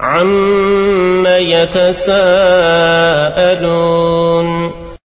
عَمَّ يَتَسَاءَلُونَ